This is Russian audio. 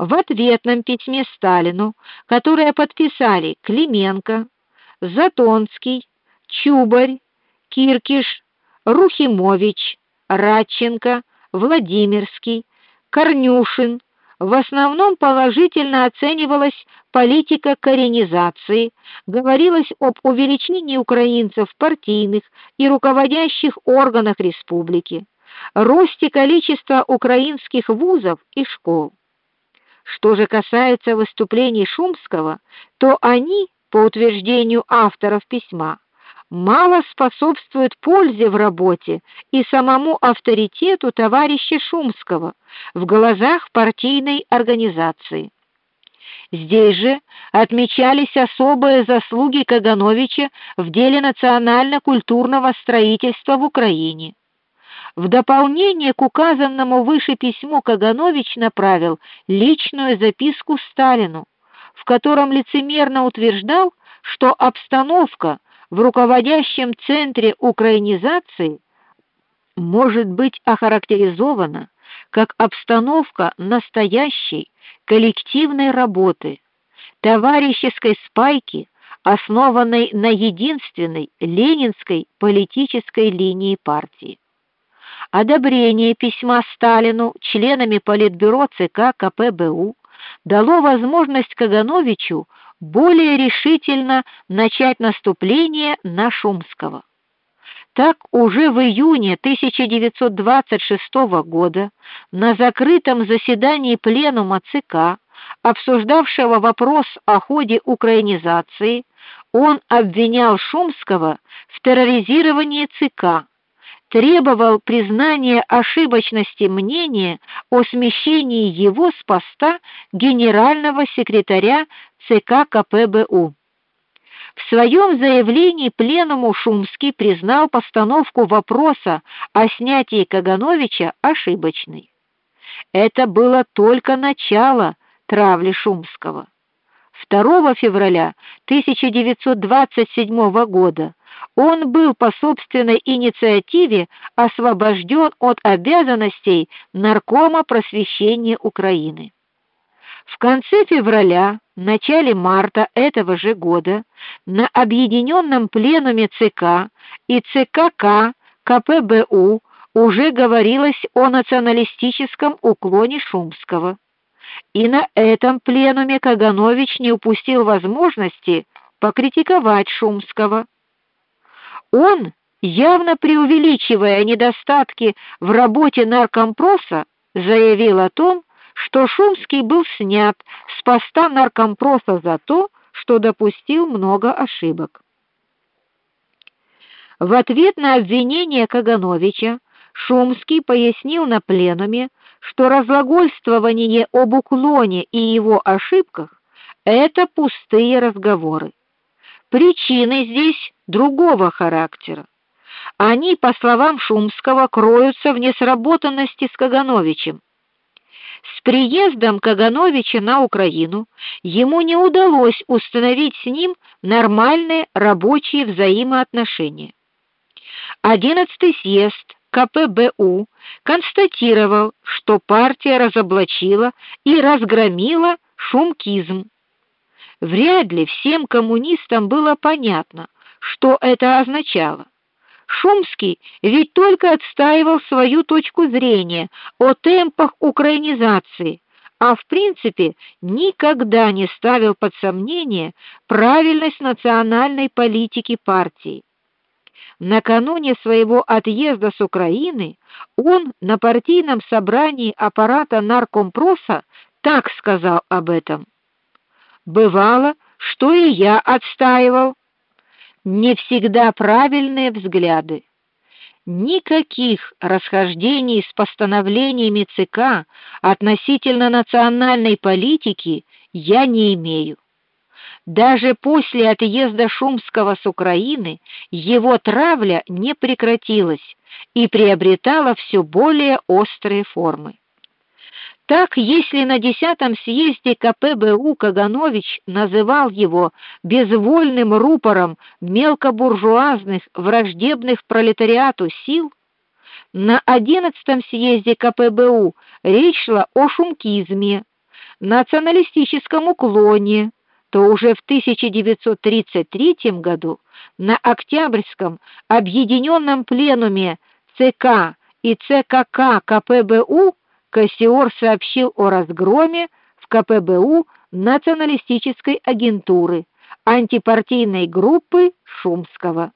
В ответном письме Сталину, которое подписали Клименко, Затонский, Чубарь, Киркиш, Рухимович, Радченко, Владимирский, Корнюшин, в основном положительно оценивалась политика коренизации, говорилось об увеличении украинцев в партийных и руководящих органах республики, росте количества украинских вузов и школ. Что же касается выступлений Шумского, то они, по утверждению авторов письма, мало способствуют пользе в работе и самому авторитету товарища Шумского в глазах партийной организации. Здесь же отмечались особые заслуги Кагановича в деле национально-культурного строительства в Украине. В дополнение к указанному выше письму Каганович направил личную записку Сталину, в котором лицемерно утверждал, что обстановка в руководящем центре украинизации может быть охарактеризована как обстановка настоящей коллективной работы, товарищеской спайки, основанной на единственной ленинской политической линии партии. Одобрение письма Сталину членами политбюро ЦК КПБУ дало возможность Кагановичу более решительно начать наступление на Шумского. Так уже в июне 1926 года на закрытом заседании пленума ЦК, обсуждавшего вопрос о ходе украинизации, он обвинял Шумского в терроризировании ЦК требовал признания ошибочности мнения о смещении его с поста генерального секретаря ЦК КПБУ. В своем заявлении пленуму Шумский признал постановку вопроса о снятии Кагановича ошибочной. Это было только начало травли Шумского. 2 февраля 1927 года он был по собственной инициативе освобожден от обязанностей наркома просвещения Украины. В конце февраля, начале марта этого же года на объединенном пленуме ЦК и ЦКК КПБУ уже говорилось о националистическом уклоне Шумского. И на этом пленуме Каганович не упустил возможности покритиковать Шумского. Он, явно преувеличивая недостатки в работе наркомпроса, заявил о том, что Шумский был снят с поста наркомпроса за то, что допустил много ошибок. В ответ на обвинение Кагановича Шумский пояснил на пленуме, что разглагольствование об уклоне и его ошибках это пустые разговоры. Причины здесь другого характера. Они, по словам Шумского, кроются в несработанности с Кагановичем. С приездом Кагановича на Украину ему не удалось установить с ним нормальные рабочие взаимоотношения. Одиннадцатый съезд КПБУ констатировал, что партия разоблачила и разгромила шумкизм. Вряд ли всем коммунистам было понятно, что это означало. Шумский ведь только отстаивал свою точку зрения о темпах украинизации, а в принципе никогда не ставил под сомнение правильность национальной политики партии. Накануне своего отъезда с Украины он на партийном собрании аппарата наркомпроса так сказал об этом: Бывало, что и я отстаивал не всегда правильные взгляды. Никаких расхождений с постановлениями ЦК относительно национальной политики я не имею. Даже после отъезда Шумского с Украины его травля не прекратилась и приобретала все более острые формы. Так, если на десятом съезде КПБУ Каганович называл его безвольным рупором мелкобуржуазных враждебных пролетариату сил, на одиннадцатом съезде КПБУ речь шла о шумкизме, националистическом уклоне, то уже в 1933 году на Октябрьском объединенном пленуме ЦК и ЦКК КПБУ Кассиор сообщил о разгроме в КПБУ националистической агентуры антипартийной группы Шумского.